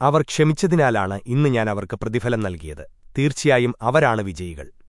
അവർ ക്ഷമിച്ചതിനാലാണ് ഇന്ന് ഞാൻ അവർക്ക് പ്രതിഫലം നൽകിയത്. തീർച്ചയായും അവരാണ് വിജയികൾ.